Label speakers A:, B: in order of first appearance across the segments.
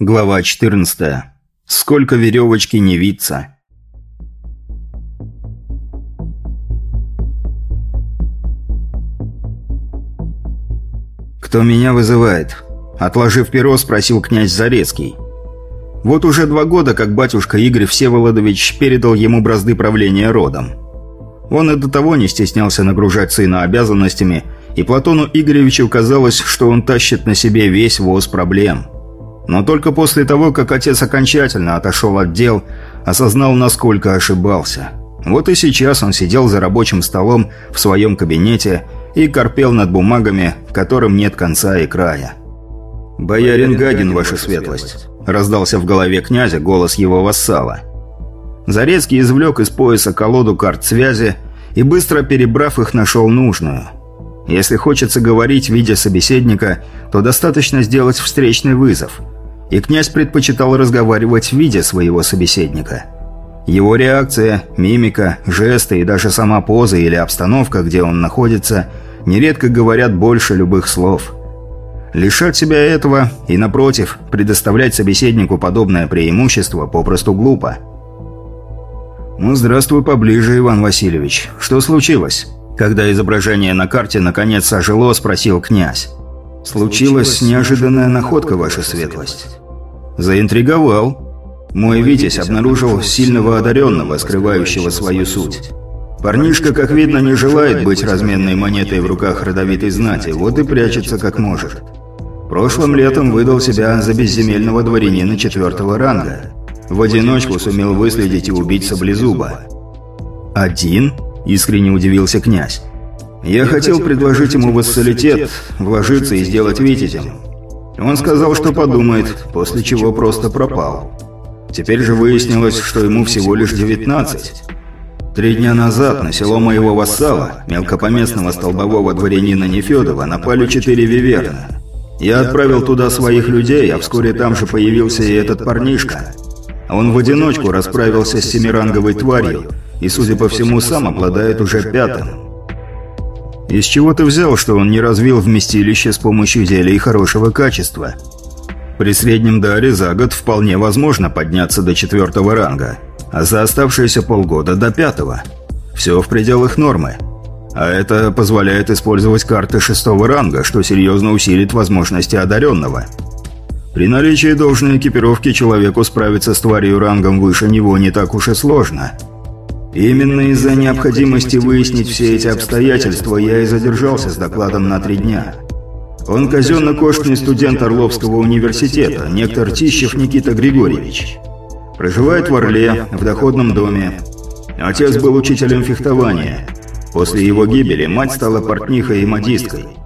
A: Глава 14. Сколько веревочки не виться. «Кто меня вызывает?» Отложив перо, спросил князь Зарецкий. Вот уже два года, как батюшка Игорь Всеволодович передал ему бразды правления родом. Он и до того не стеснялся нагружать сына обязанностями, и Платону Игоревичу казалось, что он тащит на себе весь воз проблем – но только после того, как отец окончательно отошел от дел, осознал, насколько ошибался. Вот и сейчас он сидел за рабочим столом в своем кабинете и корпел над бумагами, которым нет конца и края. «Боярин Гагин, ваша светлость», – раздался в голове князя голос его вассала. Зарецкий извлек из пояса колоду карт связи и, быстро перебрав их, нашел нужную. Если хочется говорить, видя собеседника, то достаточно сделать встречный вызов – и князь предпочитал разговаривать, видя своего собеседника. Его реакция, мимика, жесты и даже сама поза или обстановка, где он находится, нередко говорят больше любых слов. Лишать себя этого и, напротив, предоставлять собеседнику подобное преимущество попросту глупо. «Ну, здравствуй поближе, Иван Васильевич. Что случилось?» Когда изображение на карте наконец ожило, спросил князь. «Случилась неожиданная находка, ваша светлость». Заинтриговал. Мой Витязь обнаружил сильного одаренного, скрывающего свою суть. Парнишка, как видно, не желает быть разменной монетой в руках родовитой знати, вот и прячется как может. Прошлым летом выдал себя за безземельного дворянина четвертого ранга. В одиночку сумел выследить и убить Саблезуба. «Один?» – искренне удивился князь. «Я хотел предложить ему вассалитет, вложиться и сделать витязем. Он сказал, что подумает, после чего просто пропал. Теперь же выяснилось, что ему всего лишь 19. Три дня назад на село моего вассала, мелкопоместного столбового дворянина Нефедова, напали четыре виверна. Я отправил туда своих людей, а вскоре там же появился и этот парнишка. Он в одиночку расправился с семиранговой тварью, и, судя по всему, сам обладает уже пятым. Из чего ты взял, что он не развил вместилище с помощью зелий хорошего качества? При среднем даре за год вполне возможно подняться до четвертого ранга, а за оставшиеся полгода до пятого. Все в пределах нормы. А это позволяет использовать карты шестого ранга, что серьезно усилит возможности одаренного. При наличии должной экипировки человеку справиться с тварью рангом выше него не так уж и сложно – Именно из-за необходимости выяснить все эти обстоятельства я и задержался с докладом на три дня. Он казенно-кошный студент Орловского университета, некто Тищев Никита Григорьевич. Проживает в Орле, в доходном доме. Отец был учителем фехтования. После его гибели мать стала портнихой и модисткой.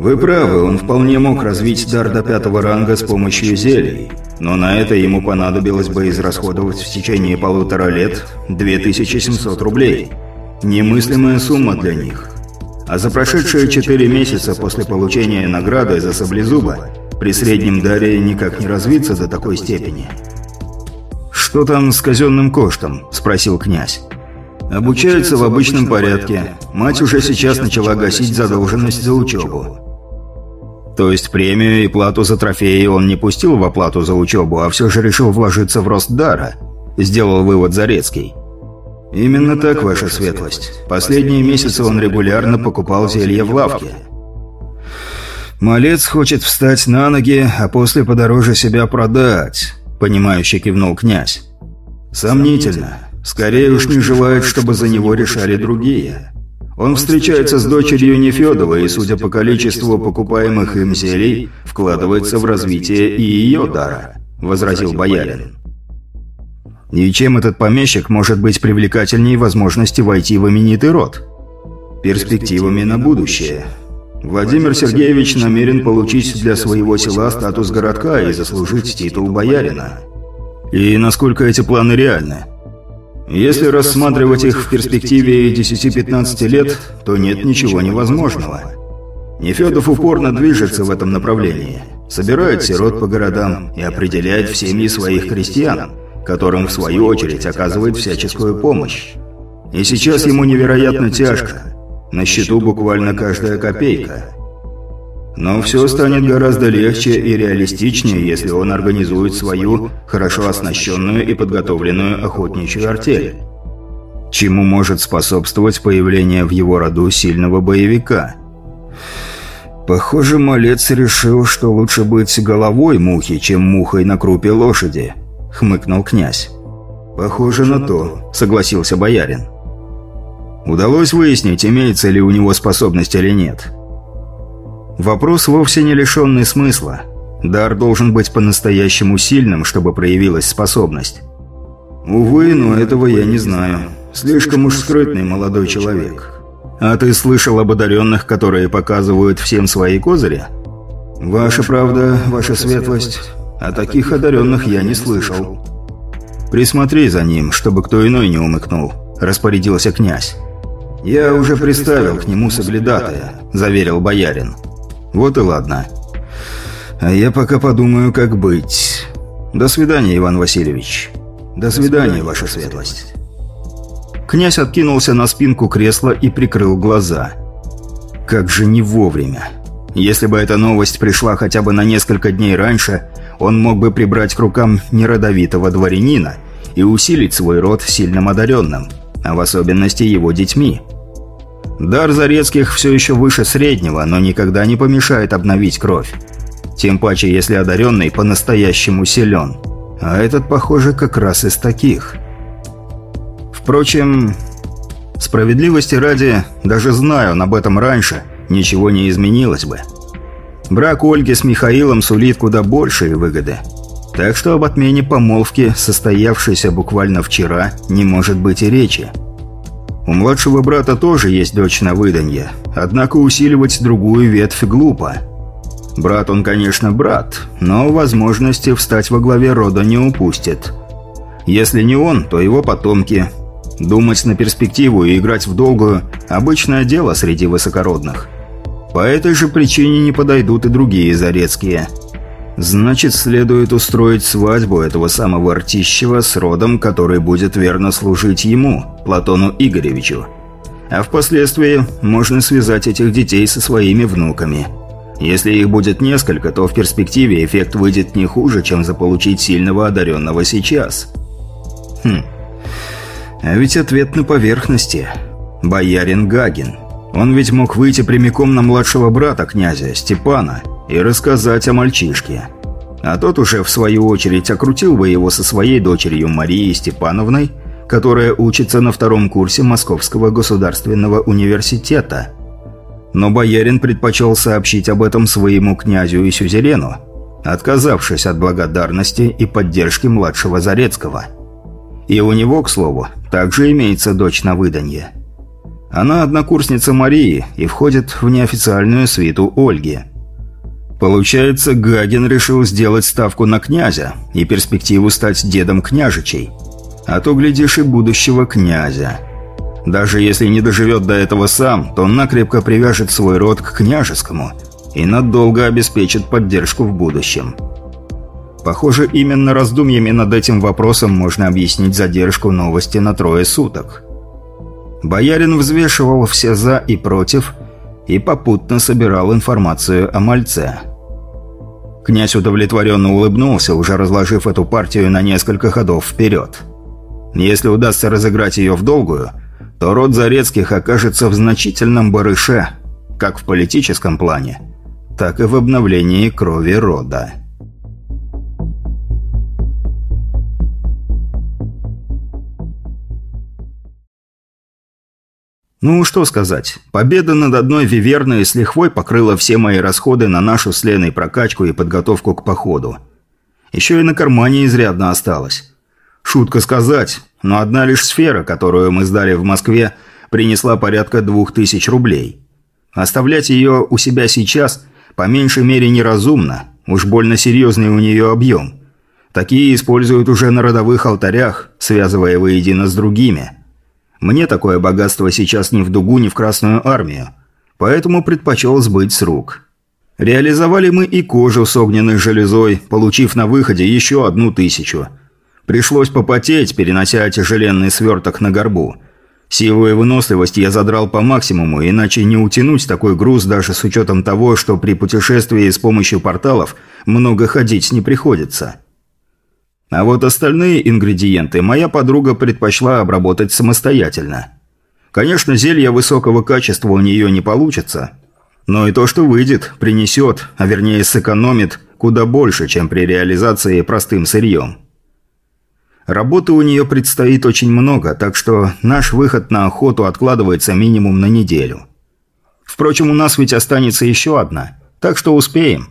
A: Вы правы, он вполне мог развить дар до пятого ранга с помощью зелий, но на это ему понадобилось бы израсходовать в течение полутора лет 2700 рублей. Немыслимая сумма для них. А за прошедшие четыре месяца после получения награды за саблезуба при среднем даре никак не развиться до такой степени. «Что там с казенным коштом?» – спросил князь. «Обучается в обычном порядке. Мать уже сейчас начала гасить задолженность за учебу. То есть премию и плату за трофеи он не пустил в оплату за учебу, а все же решил вложиться в рост дара? Сделал вывод Зарецкий. Именно так, ваша светлость. Последние месяцы он регулярно покупал зелья в лавке. Малец хочет встать на ноги, а после подороже себя продать, понимающе кивнул князь. Сомнительно. Скорее уж не желает, чтобы за него решали другие. Он встречается с дочерью Нефедова и, судя по количеству покупаемых им зелий, вкладывается в развитие и ее дара», – возразил боярин. «И чем этот помещик может быть привлекательнее возможности войти в именитый род?» «Перспективами на будущее. Владимир Сергеевич намерен получить для своего села статус городка и заслужить титул боярина». «И насколько эти планы реальны?» Если рассматривать их в перспективе 10-15 лет, то нет ничего невозможного. Нефедов упорно движется в этом направлении. Собирает сирот по городам и определяет в семьи своих крестьян, которым в свою очередь оказывает всяческую помощь. И сейчас ему невероятно тяжко. На счету буквально каждая копейка. Но все станет гораздо легче и реалистичнее, если он организует свою, хорошо оснащенную и подготовленную охотничью артель. Чему может способствовать появление в его роду сильного боевика? Похоже, малец решил, что лучше быть головой мухи, чем мухой на крупе лошади, хмыкнул князь. Похоже на то, согласился боярин. Удалось выяснить, имеется ли у него способность или нет. Вопрос вовсе не лишенный смысла. Дар должен быть по-настоящему сильным, чтобы проявилась способность. Увы, но этого я не знаю. Слишком уж скрытный молодой человек. А ты слышал об одаренных, которые показывают всем свои козыри? Ваша правда, ваша светлость. О таких одаренных я не слышал. Присмотри за ним, чтобы кто иной не умыкнул, распорядился князь. «Я уже приставил к нему соглядатая», – заверил боярин. «Вот и ладно. А я пока подумаю, как быть. До свидания, Иван Васильевич. До свидания, ваша светлость». Князь откинулся на спинку кресла и прикрыл глаза. Как же не вовремя. Если бы эта новость пришла хотя бы на несколько дней раньше, он мог бы прибрать к рукам неродовитого дворянина и усилить свой род сильным одаренным, а в особенности его детьми. Дар Зарецких все еще выше среднего, но никогда не помешает обновить кровь. Тем паче, если одаренный по-настоящему силен. А этот, похоже, как раз из таких. Впрочем, справедливости ради, даже знаю он об этом раньше, ничего не изменилось бы. Брак Ольги с Михаилом сулит куда большие выгоды. Так что об отмене помолвки, состоявшейся буквально вчера, не может быть и речи. У младшего брата тоже есть дочь на выданье, однако усиливать другую ветвь глупо. Брат он, конечно, брат, но возможности встать во главе рода не упустит. Если не он, то его потомки. Думать на перспективу и играть в долгую – обычное дело среди высокородных. По этой же причине не подойдут и другие Зарецкие – Значит, следует устроить свадьбу этого самого Ртищева с родом, который будет верно служить ему, Платону Игоревичу. А впоследствии можно связать этих детей со своими внуками. Если их будет несколько, то в перспективе эффект выйдет не хуже, чем заполучить сильного одаренного сейчас. Хм. А ведь ответ на поверхности. Боярин Гагин. Он ведь мог выйти прямиком на младшего брата князя, Степана, и рассказать о мальчишке. А тот уже, в свою очередь, окрутил бы его со своей дочерью Марией Степановной, которая учится на втором курсе Московского государственного университета. Но боярин предпочел сообщить об этом своему князю и сюзерену, отказавшись от благодарности и поддержки младшего Зарецкого. И у него, к слову, также имеется дочь на выданье. Она однокурсница Марии и входит в неофициальную свиту Ольги – Получается, Гагин решил сделать ставку на князя и перспективу стать дедом княжичей. А то, глядишь, и будущего князя. Даже если не доживет до этого сам, то он накрепко привяжет свой род к княжескому и надолго обеспечит поддержку в будущем. Похоже, именно раздумьями над этим вопросом можно объяснить задержку новости на трое суток. Боярин взвешивал все «за» и «против» и попутно собирал информацию о мальце – Князь удовлетворенно улыбнулся, уже разложив эту партию на несколько ходов вперед. Если удастся разыграть ее в долгую, то род Зарецких окажется в значительном барыше, как в политическом плане, так и в обновлении крови рода. Ну, что сказать. Победа над одной Виверной с лихвой покрыла все мои расходы на нашу с Леной прокачку и подготовку к походу. Еще и на кармане изрядно осталось. Шутка сказать, но одна лишь сфера, которую мы сдали в Москве, принесла порядка двух тысяч рублей. Оставлять ее у себя сейчас по меньшей мере неразумно, уж больно серьезный у нее объем. Такие используют уже на родовых алтарях, связывая воедино с другими – мне такое богатство сейчас ни в дугу, ни в Красную Армию, поэтому предпочел сбыть с рук. Реализовали мы и кожу с огненной железой, получив на выходе еще одну тысячу. Пришлось попотеть, перенося тяжеленный сверток на горбу. Силу и выносливость я задрал по максимуму, иначе не утянуть такой груз даже с учетом того, что при путешествии с помощью порталов много ходить не приходится. А вот остальные ингредиенты моя подруга предпочла обработать самостоятельно. Конечно, зелья высокого качества у нее не получится, но и то, что выйдет, принесет, а вернее сэкономит куда больше, чем при реализации простым сырьем. Работы у нее предстоит очень много, так что наш выход на охоту откладывается минимум на неделю. Впрочем, у нас ведь останется еще одна, так что успеем.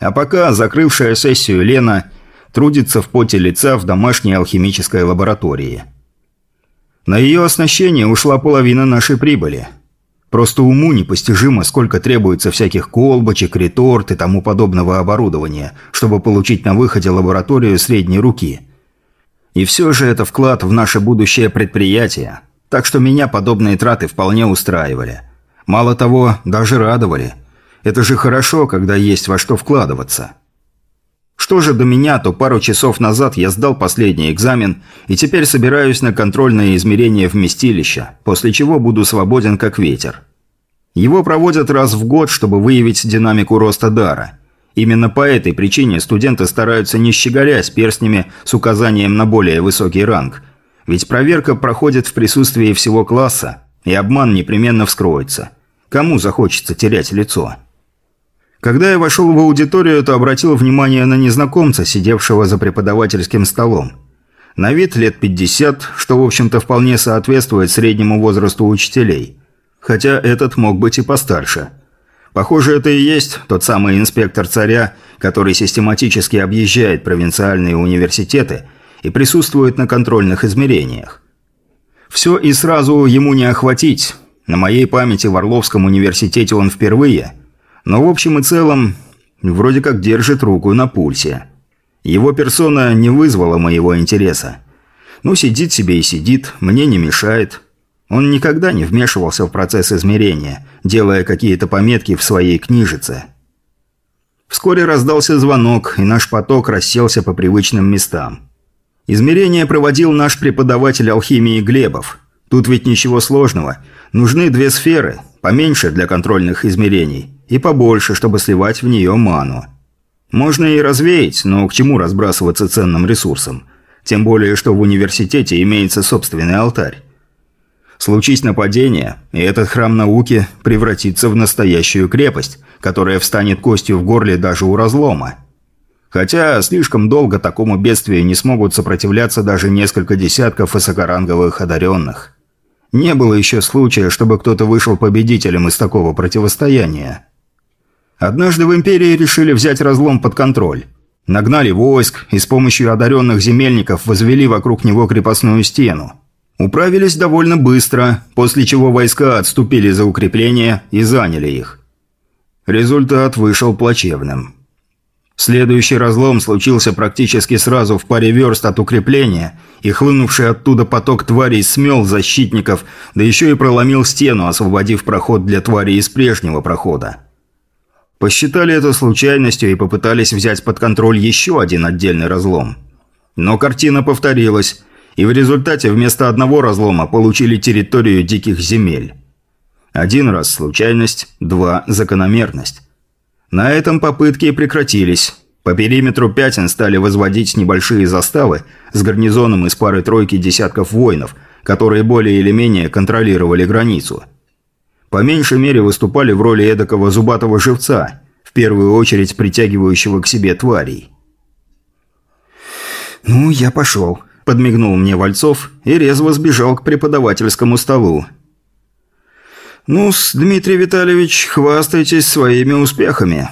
A: А пока закрывшая сессию Лена трудится в поте лица в домашней алхимической лаборатории. На ее оснащение ушла половина нашей прибыли. Просто уму непостижимо, сколько требуется всяких колбочек, реторт и тому подобного оборудования, чтобы получить на выходе лабораторию средней руки – и все же это вклад в наше будущее предприятие. Так что меня подобные траты вполне устраивали. Мало того, даже радовали. Это же хорошо, когда есть во что вкладываться. Что же до меня, то пару часов назад я сдал последний экзамен и теперь собираюсь на контрольное измерение вместилища, после чего буду свободен как ветер. Его проводят раз в год, чтобы выявить динамику роста дара – Именно по этой причине студенты стараются не щеголять перстнями с указанием на более высокий ранг. Ведь проверка проходит в присутствии всего класса, и обман непременно вскроется. Кому захочется терять лицо? Когда я вошел в аудиторию, то обратил внимание на незнакомца, сидевшего за преподавательским столом. На вид лет 50, что, в общем-то, вполне соответствует среднему возрасту учителей. Хотя этот мог быть и постарше – Похоже, это и есть тот самый инспектор царя, который систематически объезжает провинциальные университеты и присутствует на контрольных измерениях. Все и сразу ему не охватить. На моей памяти в Орловском университете он впервые. Но в общем и целом, вроде как держит руку на пульсе. Его персона не вызвала моего интереса. Ну, сидит себе и сидит, мне не мешает. Он никогда не вмешивался в процесс измерения, делая какие-то пометки в своей книжице. Вскоре раздался звонок, и наш поток расселся по привычным местам. Измерение проводил наш преподаватель алхимии Глебов. Тут ведь ничего сложного. Нужны две сферы, поменьше для контрольных измерений, и побольше, чтобы сливать в нее ману. Можно и развеять, но к чему разбрасываться ценным ресурсом? Тем более, что в университете имеется собственный алтарь. Случись нападение, и этот храм науки превратится в настоящую крепость, которая встанет костью в горле даже у разлома. Хотя слишком долго такому бедствию не смогут сопротивляться даже несколько десятков высокоранговых одаренных. Не было еще случая, чтобы кто-то вышел победителем из такого противостояния. Однажды в Империи решили взять разлом под контроль. Нагнали войск и с помощью одаренных земельников возвели вокруг него крепостную стену. Управились довольно быстро, после чего войска отступили за укрепления и заняли их. Результат вышел плачевным. Следующий разлом случился практически сразу в паре верст от укрепления, и хлынувший оттуда поток тварей смел защитников, да еще и проломил стену, освободив проход для тварей из прежнего прохода. Посчитали это случайностью и попытались взять под контроль еще один отдельный разлом. Но картина повторилась, и в результате вместо одного разлома получили территорию диких земель. Один раз случайность, два – закономерность. На этом попытки прекратились. По периметру пятен стали возводить небольшие заставы с гарнизоном из пары-тройки десятков воинов, которые более или менее контролировали границу. По меньшей мере выступали в роли эдакого зубатого живца, в первую очередь притягивающего к себе тварей. «Ну, я пошел», подмигнул мне Вальцов и резво сбежал к преподавательскому столу. «Ну-с, Дмитрий Витальевич, хвастайтесь своими успехами».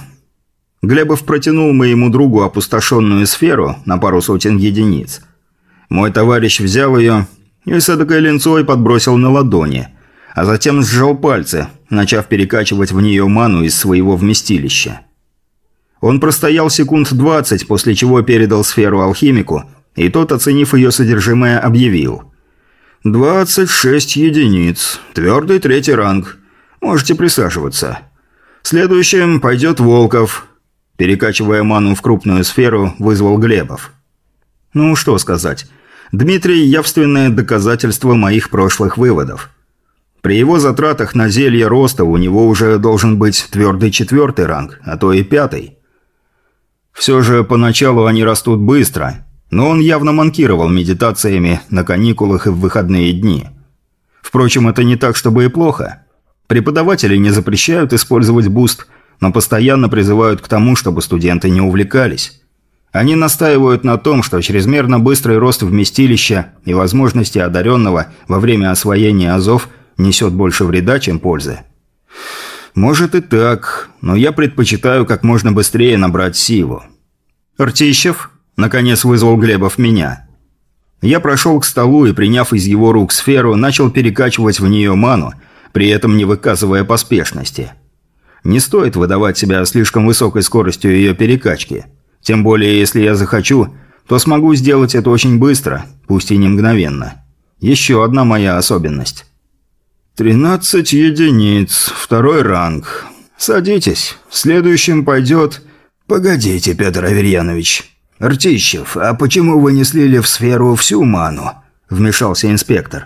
A: Глебов протянул моему другу опустошенную сферу на пару сотен единиц. Мой товарищ взял ее и с эдакой линцой подбросил на ладони, а затем сжал пальцы, начав перекачивать в нее ману из своего вместилища. Он простоял секунд двадцать, после чего передал сферу алхимику – и тот, оценив ее содержимое, объявил. «Двадцать шесть единиц. Твердый третий ранг. Можете присаживаться. Следующим пойдет Волков». Перекачивая ману в крупную сферу, вызвал Глебов. Ну, что сказать. Дмитрий – явственное доказательство моих прошлых выводов. При его затратах на зелье роста у него уже должен быть твердый четвертый ранг, а то и пятый. Все же поначалу они растут быстро, но он явно манкировал медитациями на каникулах и в выходные дни. Впрочем, это не так, чтобы и плохо. Преподаватели не запрещают использовать буст, но постоянно призывают к тому, чтобы студенты не увлекались. Они настаивают на том, что чрезмерно быстрый рост вместилища и возможности одаренного во время освоения азов несет больше вреда, чем пользы. Может и так, но я предпочитаю как можно быстрее набрать силу. «Ртищев?» – наконец вызвал Глебов меня. Я прошел к столу и, приняв из его рук сферу, начал перекачивать в нее ману, при этом не выказывая поспешности. Не стоит выдавать себя слишком высокой скоростью ее перекачки – тем более, если я захочу, то смогу сделать это очень быстро, пусть и не мгновенно. Еще одна моя особенность. «Тринадцать единиц, второй ранг. Садитесь. Следующим пойдет...» «Погодите, Петр Аверьянович. Ртищев, а почему вы не слили в сферу всю ману?» – вмешался инспектор.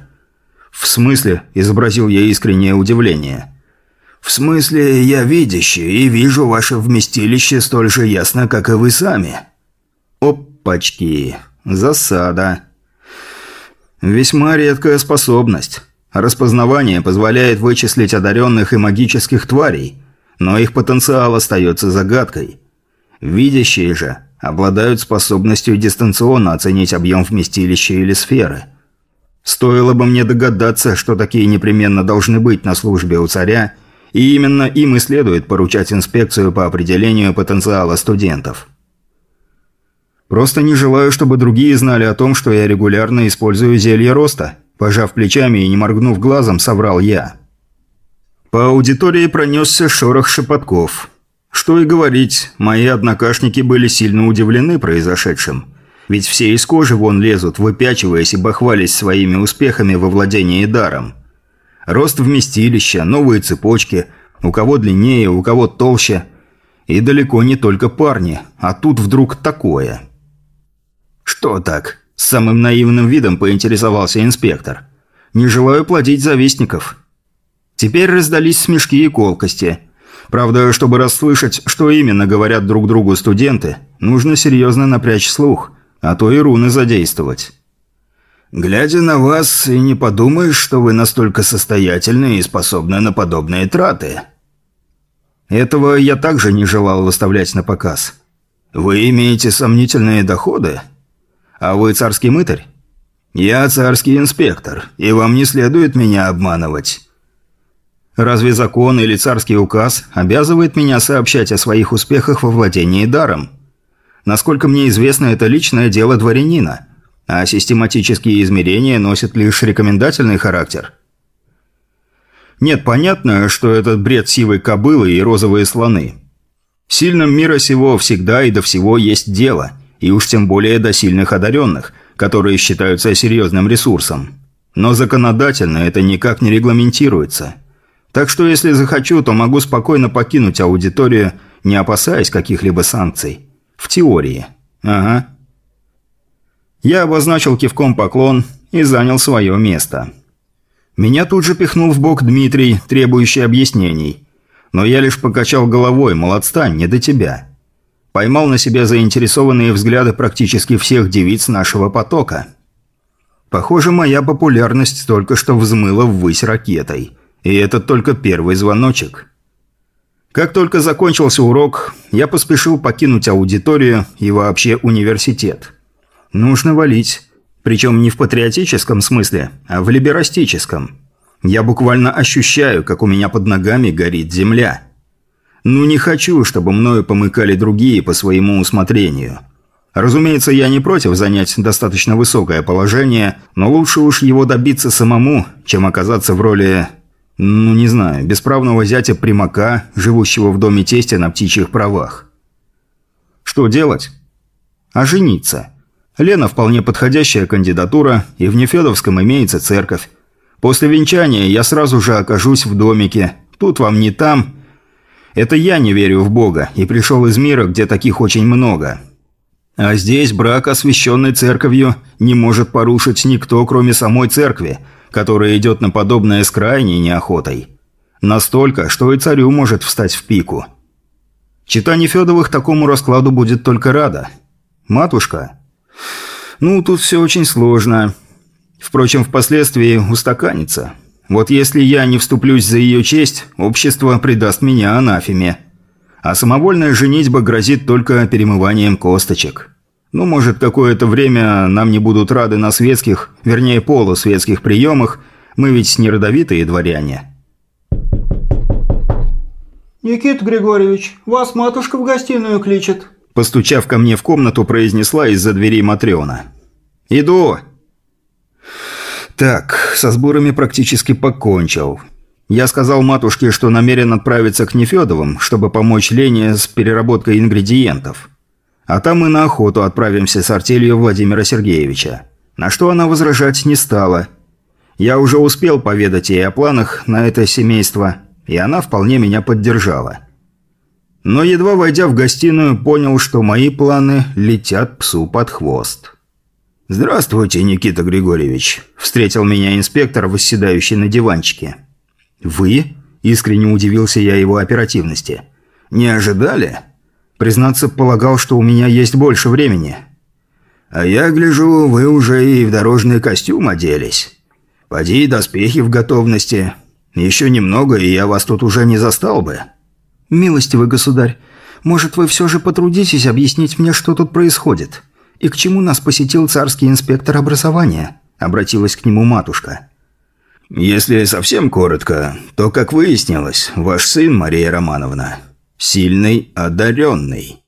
A: «В смысле?» – изобразил я искреннее удивление. «В смысле, я видящий и вижу ваше вместилище столь же ясно, как и вы сами». «Опачки! Засада!» «Весьма редкая способность. Распознавание позволяет вычислить одаренных и магических тварей, но их потенциал остается загадкой. Видящие же обладают способностью дистанционно оценить объем вместилища или сферы». Стоило бы мне догадаться, что такие непременно должны быть на службе у царя и именно им и следует поручать инспекцию по определению потенциала студентов. Просто не желаю, чтобы другие знали о том, что я регулярно использую зелье роста. Пожав плечами и не моргнув глазом, соврал я. По аудитории пронесся шорох шепотков. Что и говорить, мои однокашники были сильно удивлены произошедшим. Ведь все из кожи вон лезут, выпячиваясь и бахвались своими успехами во владении даром. Рост вместилища, новые цепочки, у кого длиннее, у кого толще. И далеко не только парни, а тут вдруг такое. «Что так?» – с самым наивным видом поинтересовался инспектор. «Не желаю плодить завистников». Теперь раздались смешки и колкости. Правда, чтобы расслышать, что именно говорят друг другу студенты, нужно серьезно напрячь слух, а то и руны задействовать. Глядя на вас, и не подумаешь, что вы настолько состоятельны и способны на подобные траты. Этого я также не желал выставлять на показ. Вы имеете сомнительные доходы? А вы царский мытарь? Я царский инспектор, и вам не следует меня обманывать. Разве закон или царский указ обязывает меня сообщать о своих успехах во владении даром? Насколько мне известно, это личное дело дворянина – а систематические измерения носят лишь рекомендательный характер. Нет, понятно, что этот бред сивой кобылы и розовые слоны. Сильным мира сего всегда и до всего есть дело, и уж тем более до сильных одаренных, которые считаются серьезным ресурсом. Но законодательно это никак не регламентируется. Так что если захочу, то могу спокойно покинуть аудиторию, не опасаясь каких-либо санкций. В теории. Ага. Я обозначил кивком поклон и занял свое место. Меня тут же пихнул в бок Дмитрий, требующий объяснений. Но я лишь покачал головой, мол, отстань, не до тебя. Поймал на себя заинтересованные взгляды практически всех девиц нашего потока. Похоже, моя популярность только что взмыла ввысь ракетой. И это только первый звоночек. Как только закончился урок, я поспешил покинуть аудиторию и вообще университет. Нужно валить. Причем не в патриотическом смысле, а в либерастическом. Я буквально ощущаю, как у меня под ногами горит земля. Ну не хочу, чтобы мною помыкали другие по своему усмотрению. Разумеется, я не против занять достаточно высокое положение, но лучше уж его добиться самому, чем оказаться в роли, ну не знаю, бесправного зятя примака, живущего в доме тестя на птичьих правах. Что делать? А жениться? Лена вполне подходящая кандидатура, и в Нефедовском имеется церковь. После венчания я сразу же окажусь в домике. Тут вам не там. Это я не верю в Бога и пришел из мира, где таких очень много. А здесь брак, освященный церковью, не может порушить никто, кроме самой церкви, которая идет на подобное с крайней неохотой. Настолько, что и царю может встать в пику. Чита Нефедовых такому раскладу будет только рада. Матушка? Ну, тут все очень сложно. Впрочем, впоследствии устаканится. Вот если я не вступлюсь за ее честь, общество предаст меня анафеме. А самовольная женитьба грозит только перемыванием косточек. Ну, может, какое-то время нам не будут рады на светских, вернее, полусветских приемах, мы ведь не родовитые дворяне.
B: «Никита Григорьевич, вас матушка в гостиную кличет»,
A: постучав ко мне в комнату, произнесла из-за двери Матриона. «Иду!» Так, со сборами практически покончил. Я сказал матушке, что намерен отправиться к Нефедовым, чтобы помочь Лене с переработкой ингредиентов. А там мы на охоту отправимся с артелью Владимира Сергеевича. На что она возражать не стала. Я уже успел поведать ей о планах на это семейство, и она вполне меня поддержала. Но едва войдя в гостиную, понял, что мои планы летят псу под хвост. «Здравствуйте, Никита Григорьевич», – встретил меня инспектор, восседающий на диванчике. «Вы?» – искренне удивился я его оперативности. «Не ожидали?» Признаться, полагал, что у меня есть больше времени. «А я гляжу, вы уже и в дорожный костюм оделись. Поди, доспехи в готовности. Еще немного, и я вас тут уже не застал бы».
B: «Милостивый государь, может, вы все же потрудитесь объяснить мне, что тут происходит?» «И к чему нас посетил царский инспектор образования?» – обратилась к нему матушка.
A: «Если совсем коротко, то, как выяснилось, ваш сын, Мария Романовна, сильный, одаренный.